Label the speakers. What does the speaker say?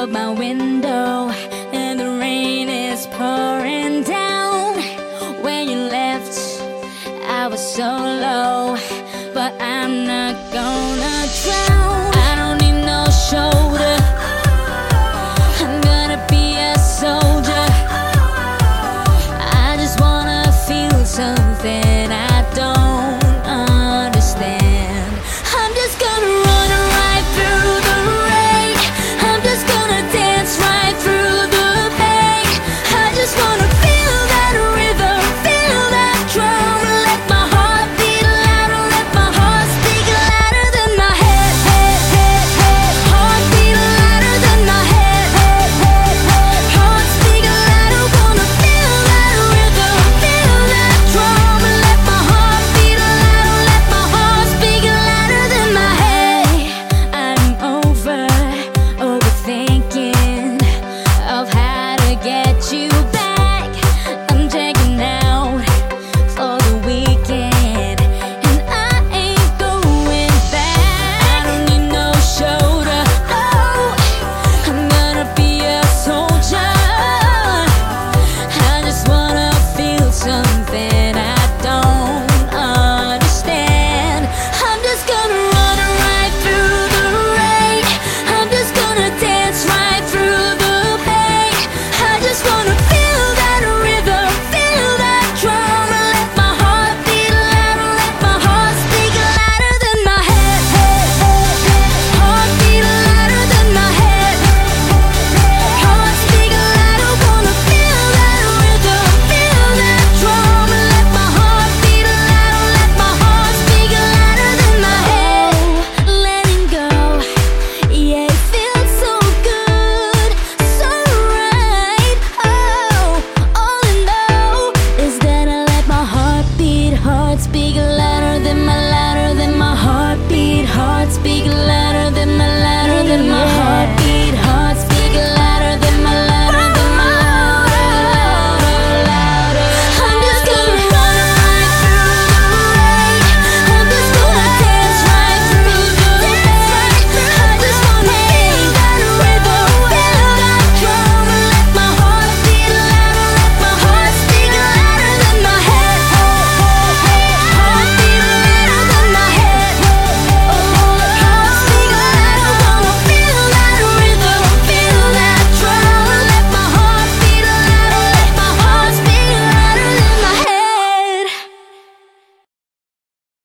Speaker 1: out my window, and the rain is pouring down. When you left, I was so low, but I'm not gonna drown. I don't need no shoulder.